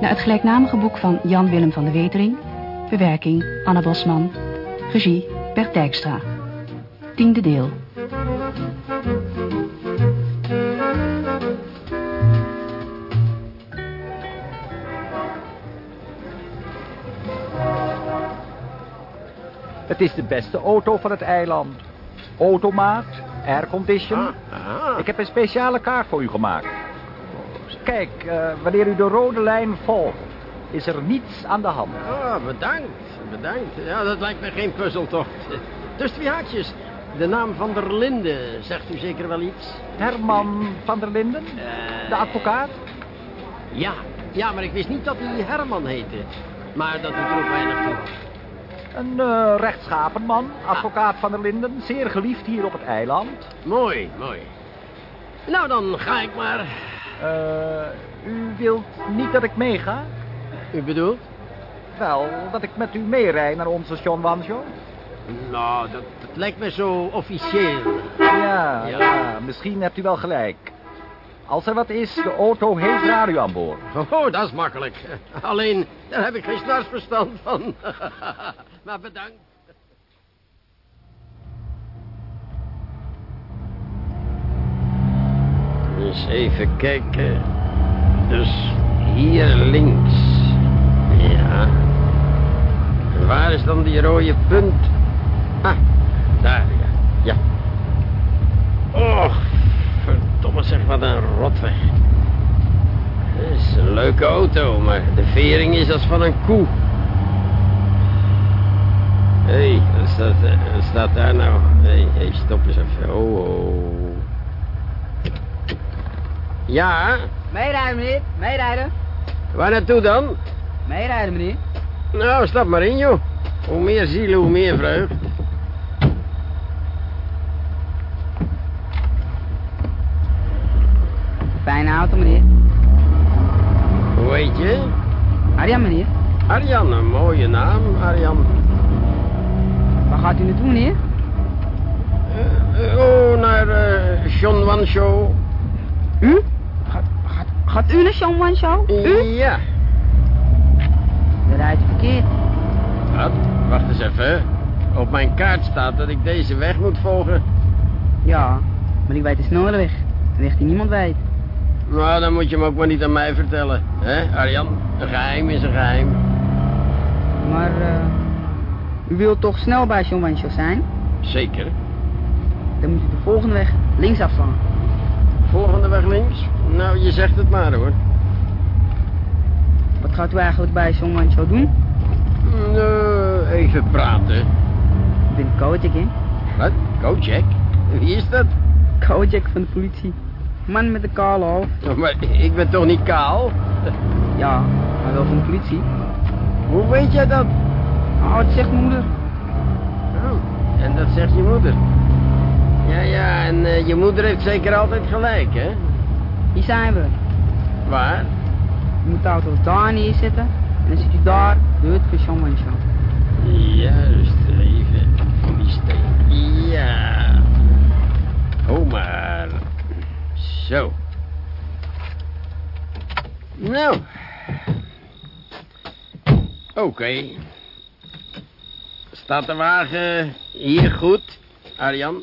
Naar het gelijknamige boek van Jan Willem van de Wetering. Bewerking Anna Bosman. Regie Bert Dijkstra. Tiende deel. Het is de beste auto van het eiland. Automaat, aircondition. Ah, ah. Ik heb een speciale kaart voor u gemaakt. Kijk, eh, wanneer u de rode lijn volgt, is er niets aan de hand. Ah, bedankt, bedankt. Ja, dat lijkt me geen puzzeltocht. Dus twee haakjes. De naam van der Linde, zegt u zeker wel iets? Herman van der Linden, Eh, de advocaat. Ja, ja, maar ik wist niet dat hij Herman heette. Maar dat doet er ook weinig toe. Een eh, rechtschapen man, advocaat van der Linden. Zeer geliefd hier op het eiland. Mooi, mooi. Nou, dan ga ik maar. Eh, u wilt niet dat ik meega? U bedoelt? Wel, dat ik met u meerij naar onze John Wan Show? Nou, dat, dat lijkt me zo officieel. Ja, Ja. ja, misschien hebt u wel gelijk. Als er wat is, de auto heeft radio aan boord. Oh, dat is makkelijk. Alleen, daar heb ik geen snarsverstand van. maar bedankt. Even kijken. Dus hier links. Ja. Waar is dan die rode punt? Ah, daar, ja. Ja. Och, verdomme zeg, wat een rotweg. Het is een leuke auto, maar de vering is als van een koe. Hé, hey, wat, staat, daar nou? Hé, hey, hey, stop eens even. Oh, oh. Ja, Meerijden, meneer. Meerijden. waar naartoe dan? Meerijden, meneer. Nou, stap maar in, joh. Hoe meer zielen, hoe meer vreugd. Fijne auto, meneer. Hoe heet je? Arjan, meneer. Arjan, een mooie naam, Arjan. Waar gaat u naartoe, meneer? Eh, oh, naar eh John Wan Show. Gaat u One Show? U? Ja. Dan rijdt verkeerd. Wat? Wacht eens even. Op mijn kaart staat dat ik deze weg moet volgen. Ja, maar ik weet de snelweg. Een weg die niemand weet. Nou, dan moet je hem ook maar niet aan mij vertellen. hè, Arjan? Een geheim is een geheim. Maar, eh... u wilt toch snel bij One Show zijn? Zeker. Dan moet u de volgende weg links afslaan. Volgende weg links? Nou, je zegt het maar hoor. Wat gaat u eigenlijk bij One Show doen? Nou, even praten. Ik ben Kojak, hè? Wat? Kojak? Wie is dat? Kojak van de politie. Man met de kale hoofd. Oh, Maar ik ben toch niet kaal? Ja, maar wel van de politie. Hoe weet jij dat? Oh, het zegt moeder. Oh, en dat zegt je moeder. Ja, ja, en eh, je moeder heeft zeker altijd gelijk, hè? Hier zijn we. Waar? Je moet de auto daar neerzetten. En dan zit u daar, de hut van Sean One Show. Juist, even van die steen. Ja. Oh, maar. Zo. Nou. Oké. Staat de wagen hier goed, Arjan?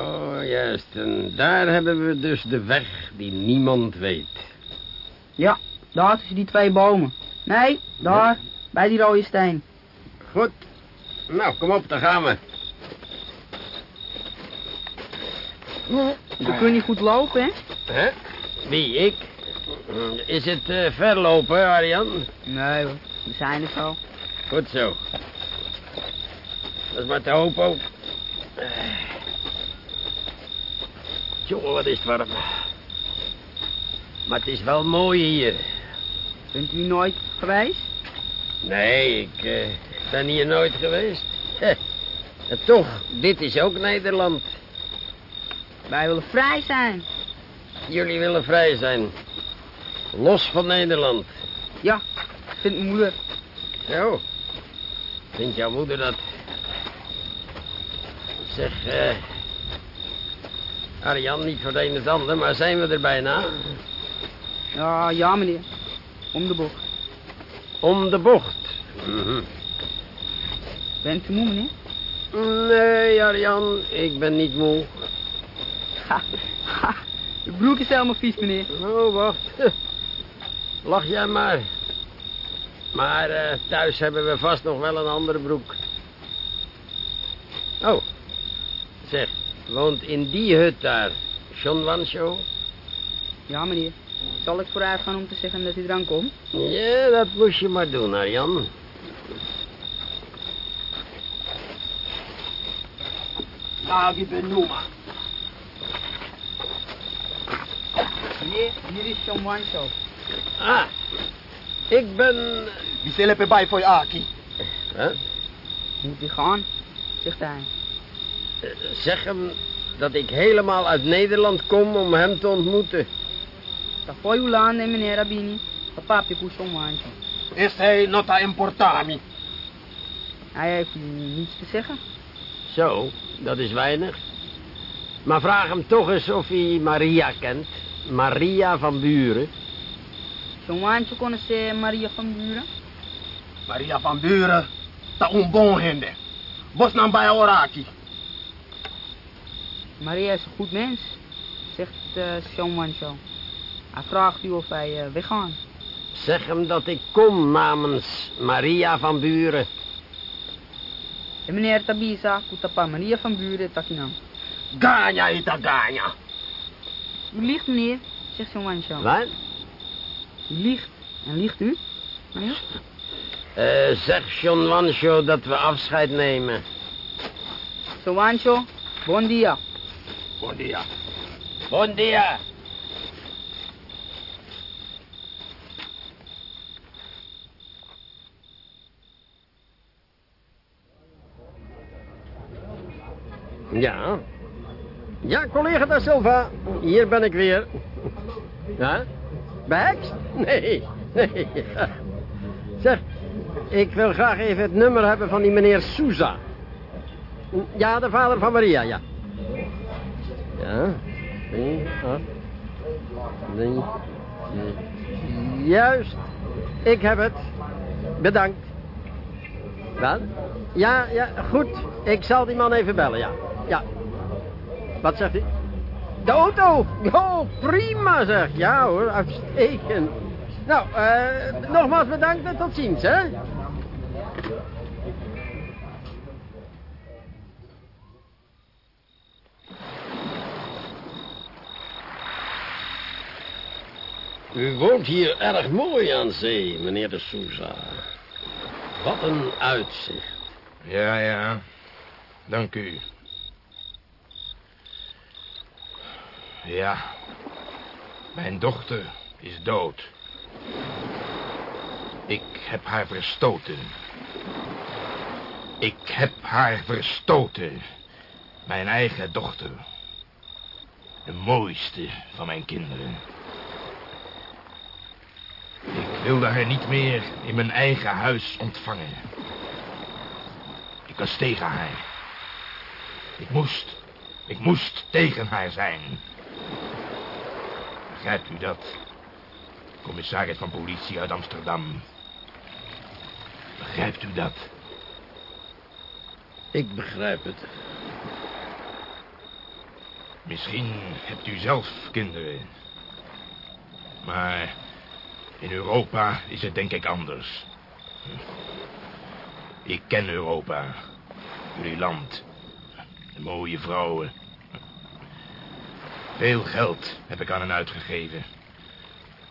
Oh, juist. En daar hebben we dus de weg die niemand weet. Ja, daar tussen die twee bomen. Nee, daar, bij die rode steen. Goed. Nou, kom op, daar gaan we. We kunnen niet goed lopen, hè? Hè? Wie, ik? Is het eh, verlopen, Arjan? Nee hoor, we zijn er zo. Goed zo. Dat is maar te hopen ook. Jongen, wat is het warm. Maar het is wel mooi hier. Bent u nooit geweest? Nee, ik eh, ben hier nooit geweest. Heh. En toch, dit is ook Nederland. Wij willen vrij zijn. Jullie willen vrij zijn. Los van Nederland. Ja, vindt moeder. Zo. Vindt jouw moeder dat? Zeg, eh... Arjan, niet voor de een het ander, maar zijn we er bijna? Ja, ja meneer. Om de bocht. Om de bocht. Mhm. Bent u moe meneer? Nee, Arjan, ik ben niet moe. Ha, ha. De broek is helemaal vies meneer. Oh, wacht. Lach jij maar. Maar eh, thuis hebben we vast nog wel een andere broek. Oh. Woont in die hut daar John Wancho? Ja meneer. Zal ik vooruit gaan om te zeggen dat u eraan komt? Ja, dat moest je maar doen, Arjan. Agi Benuma. Meneer, hier is John Wancho. Ah, ik ben... Wie zal er bij voor Aki? Huh? Moet u gaan, zegt hij. Zeg hem dat ik helemaal uit Nederland kom om hem te ontmoeten. Voor uw land, hè, meneer Rabini. Papa, heb ik John Wancho. Is hij nota importami? Hij heeft niets te zeggen. Zo, dat is weinig. Maar vraag hem toch eens of hij Maria kent. Maria van Buren. John Wancho kon eh, Maria van Buren. Maria van Buren. Ta un bon hende. Bos nan bij Oraki. Maria is een goed mens, zegt eh John Wancho. Hij vraagt u of wij eh, weggaan. Zeg hem dat ik kom namens Maria van Buren. En meneer Tabisa, kutapa Maria van Buren, takinam. Ganya ita ganya. U liegt, meneer, zegt John Wancho. Wat? U liegt. En liegt u? Meneer? Eh, zeg John Wancho dat we afscheid nemen. John Wancho, bon dia. Bon dia. Bon dia. Ja. Ja, collega da Silva. Hier ben ik weer. Ja? Bijks? Nee, nee. Zeg, ik wil graag even het nummer hebben van die meneer Souza. Ja, de vader van Maria, ja. Ja, drie, acht, drie. Juist, ik heb het. Bedankt. Wat? Ja, ja, goed. Ik zal die man even bellen, ja. Ja. Wat zegt u? De auto? Oh, prima zeg. Ja hoor, uitstekend. Nou, eh, nogmaals bedankt en tot ziens, hè? U woont hier erg mooi aan zee, meneer de Souza. Wat een uitzicht. Ja, ja. Dank u. Ja. Mijn dochter is dood. Ik heb haar verstoten. Ik heb haar verstoten. Mijn eigen dochter. De mooiste van mijn kinderen. Ik wilde haar niet meer in mijn eigen huis ontvangen. Ik was tegen haar. Ik moest, ik moest tegen haar zijn. Begrijpt u dat? Commissaris van politie uit Amsterdam. Begrijpt u dat? Ik begrijp het. Misschien hebt u zelf kinderen. Maar in Europa is het denk ik anders. Ik ken Europa. Jullie land. De mooie vrouwen. Veel geld heb ik aan hen uitgegeven.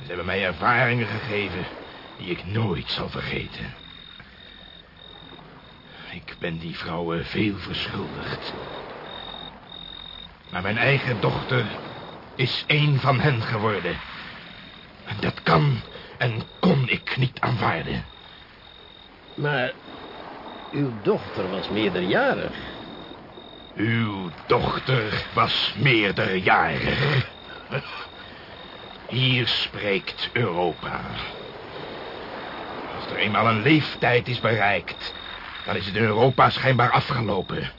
Ze hebben mij ervaringen gegeven die ik nooit zal vergeten. Ik ben die vrouwen veel verschuldigd. Maar mijn eigen dochter is één van hen geworden. Dat kan en kon ik niet aanvaarden. Maar uw dochter was meerderjarig. Uw dochter was meerderjarig. Hier spreekt Europa. Als er eenmaal een leeftijd is bereikt... dan is het in Europa schijnbaar afgelopen.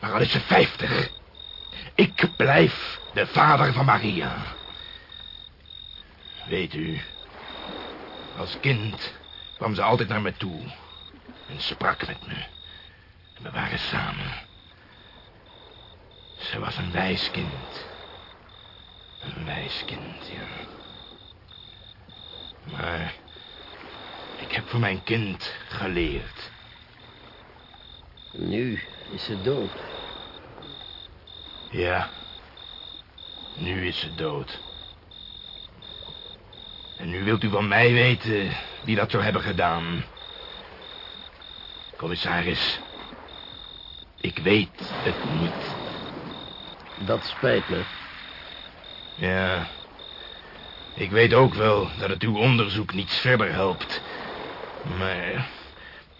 Maar al is ze vijftig... Ik blijf de vader van Maria. Weet u, als kind kwam ze altijd naar me toe en sprak met me. En we waren samen. Ze was een wijs kind. Een wijs kind, ja. Maar ik heb voor mijn kind geleerd. Nu is ze dood. Ja, nu is ze dood. En nu wilt u van mij weten wie dat zou hebben gedaan. Commissaris, ik weet het niet. Dat spijt me. Ja, ik weet ook wel dat het uw onderzoek niets verder helpt. Maar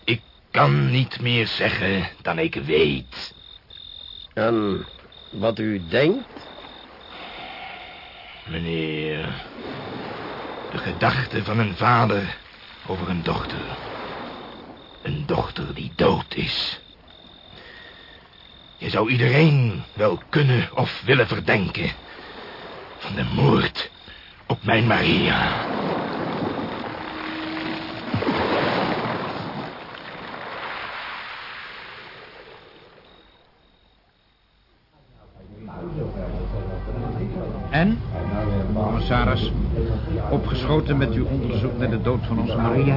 ik kan niet meer zeggen dan ik weet. En wat u denkt? Meneer, de gedachte van een vader over een dochter. Een dochter die dood is. Je zou iedereen wel kunnen of willen verdenken van de moord op mijn Maria. Met uw onderzoek naar de dood van onze Maria?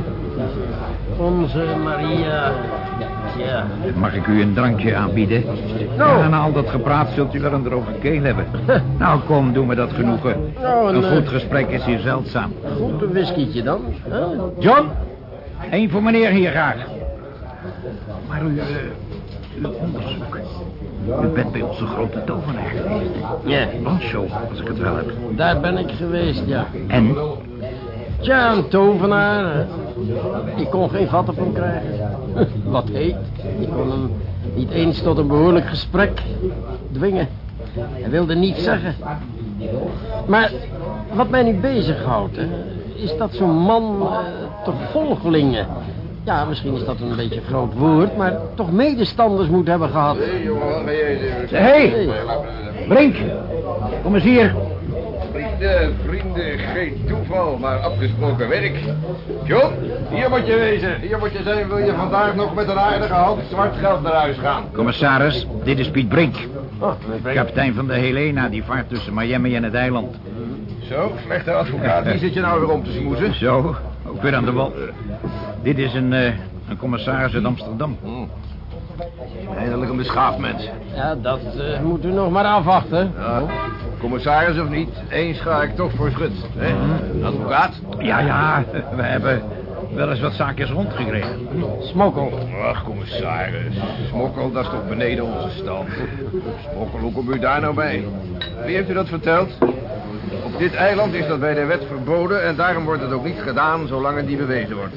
Onze Maria. Ja. Mag ik u een drankje aanbieden? Ja, na al dat gepraat zult u wel een droge keel hebben. nou, kom, doe me dat genoegen. Nou, een, Een eh, goed gesprek is hier zeldzaam. Goed een whiskietje dan. John, één voor meneer hier graag. Maar u, uw onderzoek. U bent bij onze grote tovenaar geweest. Ja, Blanchot, als ik het wel heb. daar ben ik geweest, ja. En? Tja, een tovenaar. Ik kon geen vat op hem krijgen. Wat heet. Ik kon hem niet eens tot een behoorlijk gesprek dwingen. Hij wilde niets zeggen. Maar wat mij nu bezighoudt, hè, is dat zo'n man eh, toch volgelingen... Ja, misschien is dat een beetje een groot woord, maar toch medestanders moet hebben gehad. Hé, hey, Brink, kom eens hier. Vrienden, vrienden, geen toeval, maar afgesproken werk. John, hier moet je wezen. Hier moet je zijn, wil je vandaag nog met een aardige hand zwart geld naar huis gaan. Commissaris, dit is Piet Brink. Oh, Kapitein van de Helena, die vaart tussen Miami en het eiland. Zo, slechte advocaat. Wie zit je nou weer om te smoezen? Zo, ook weer aan de wal. Dit is een, eh, een commissaris uit Amsterdam. Eindelijk een beschaafd mens. Ja, dat eh, moet u nog maar afwachten. Ja, commissaris of niet, eens ga ik toch voor schut. Hè? Advocaat? Ja, ja, we hebben wel eens wat zaakjes rondgekregen. Smokkel. Ach, commissaris. Smokkel, dat is toch beneden onze stand. Smokkel, hoe komt u daar nou bij? Wie heeft u dat verteld? Dit eiland is dat bij de wet verboden... en daarom wordt het ook niet gedaan zolang het niet bewezen wordt.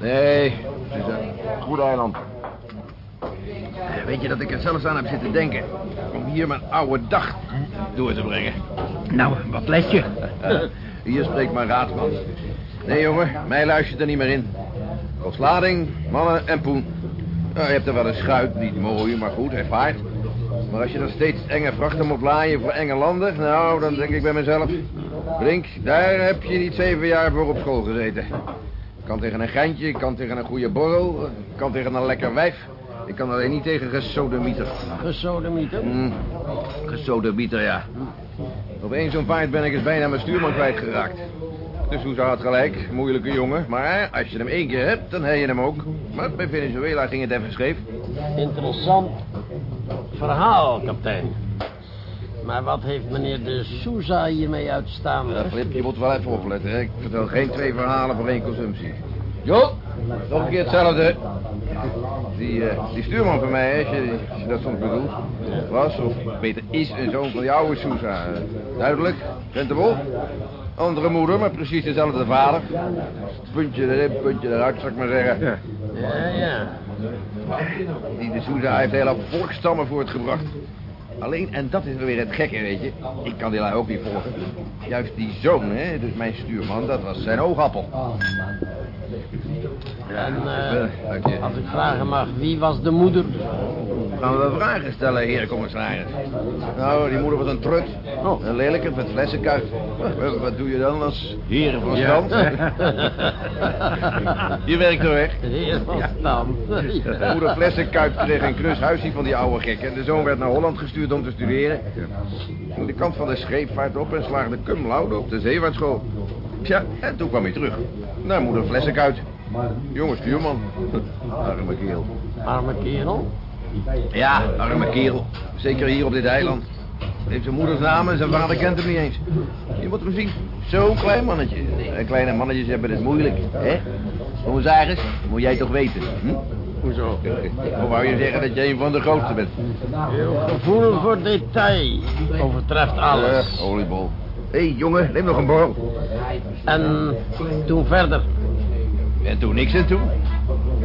Nee, het is een goed eiland. Eh, Weet je dat ik er zelfs aan heb zitten denken... om hier mijn oude dag door te brengen? Nou, wat let je? Hier spreekt mijn raadsman. Nee, jongen, mij luistert er niet meer in. Kost lading, mannen en poen. Nou, je hebt er wel een schuit, niet mooi, maar goed, hij vaart. Maar als je dan steeds enge vrachten moet laaien voor enge landen... nou, dan denk ik bij mezelf... Brink, daar heb je niet zeven jaar voor op school gezeten. Kan tegen een geintje, kan tegen een goede borrel... kan tegen een lekker wijf. Ik kan alleen niet tegen gesodemieter. Gesodemieter. Mm, gesodemieter, ja. Op één zo'n vaart ben ik eens bijna mijn stuurman kwijtgeraakt. Dus hoe zou het gelijk? Moeilijke jongen. Maar als je hem één keer hebt, dan heb je hem ook. Maar bij Venezuela ging het even scheef. Interessant verhaal, kapitein. Maar wat heeft meneer de Souza hiermee uitstaan? Ja, Flip, je moet wel even opletten. Hè? Ik vertel geen twee verhalen voor één consumptie. Jo, nog een keer hetzelfde. Die, eh, die stuurman van mij, als je, als je dat soms bedoelt, was, of beter is, een zoon van die oude Sousa. Eh, duidelijk, Venterbol. Andere moeder, maar precies dezelfde vader. Puntje erin, puntje eruit, zou ik maar zeggen. Ja, ja. Die de Sousa heeft hele volkstammen voortgebracht. Alleen, en dat is weer het gekke, weet je. Ik kan die lui ook niet volgen. Juist die zoon, hè, dus mijn stuurman, dat was zijn oogappel. En Eh, eh, als ik vragen mag, wie was de moeder? Gaan we vragen stellen, heer commissaris? Nou, die moeder was een trut. Oh. Een lelijke met flessenkuit. Wat- Wat doe je dan als heren van Ja. stand? Je werkt er weg. Heer van stand. De moeder Flessenkuit kreeg een knus huisje van die oude gekken. De zoon werd naar Holland gestuurd om te studeren. Ging de kant van de scheepvaart op en slaagde cum laude op de zeewaartschool. Tja, en toen kwam hij terug. Naar moeder Flessenkuit. Jonge stuurman. Arme kerel. Arme kerel. Ja, arme kerel. Zeker hier op dit eiland. Heeft zijn moeders naam en zijn vader kent hem niet eens. Je moet hem zien. Zo'n klein mannetje. En kleine mannetjes hebben het moeilijk, hè? Commissaris, moet jij toch weten, hm? Hoezo? Hoe wou je zeggen dat je een van de grootste bent? Uw gevoel voor detail overtreft alles. Eh, oliebol. Hé, hey, jongen, neem nog een borrel. En toen verder. En toen niks en toen.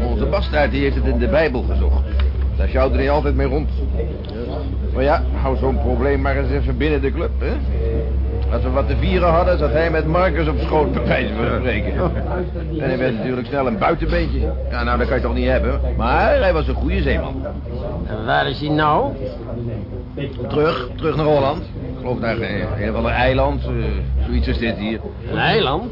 Onze bastaard die heeft het in de Bijbel gezocht. Daar sjouwt niet altijd mee rond. Maar ja, hou zo'n probleem maar eens even binnen de club, hè? Als we wat te vieren hadden, zat hij met Marcus op schoot, bij wijze van spreken. En hij werd natuurlijk snel een buitenbeentje. Ja, nou, dat kan je toch niet hebben. Maar hij was een goede zeeman. En waar is hij nou? Terug, terug naar Holland. Ik geloof naar een, een of ander eiland, eh, zoiets als dit hier. Een eiland?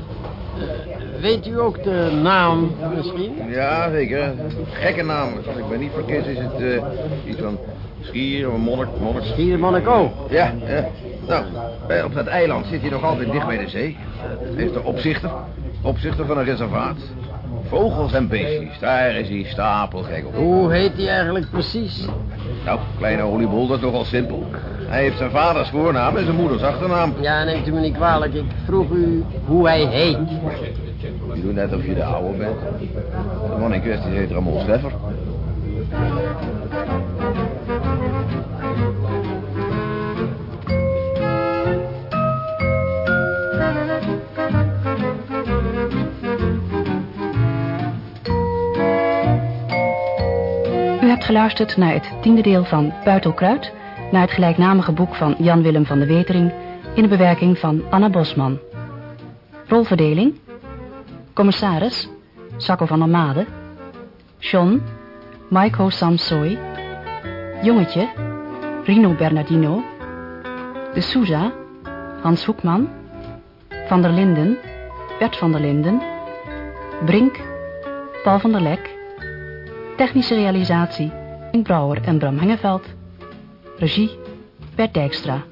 Eh, weet u ook de naam misschien? Ja, zeker. Gekke naam. Als ik me niet vergis is het eh, iets van Schier of Monnik. Monnik. Schiermonnikoog. Ja, ja. Nou, eh, op dat eiland zit hij nog altijd dicht bij de zee. Hij is de opzichter. Opzichter van een reservaat. Vogels en beestjes, daar is hij stapelgek op. Hoe heet hij eigenlijk precies? Nou, kleine oliebol, dat is nogal simpel. Hij heeft zijn vaders voornaam en zijn moeders achternaam. Ja, neemt u me niet kwalijk. Ik vroeg u hoe hij heet. Je doet net of je de oude bent. De man in kwestie heet Ramon Steffer. U hebt geluisterd naar het tiende deel van Buitelkruid... naar het gelijknamige boek van Jan Willem van de Wetering... in de bewerking van Anna Bosman. Rolverdeling... Commissaris, Sacco van der Made... John, Maiko Samsoy... Jongetje, Rino Bernardino... De Souza, Hans Hoekman... Van der Linden, Bert van der Linden... Brink, Paul van der Lek... Technische realisatie, Ink Brouwer en Bram Hengeveld. Regie, Bert Dijkstra.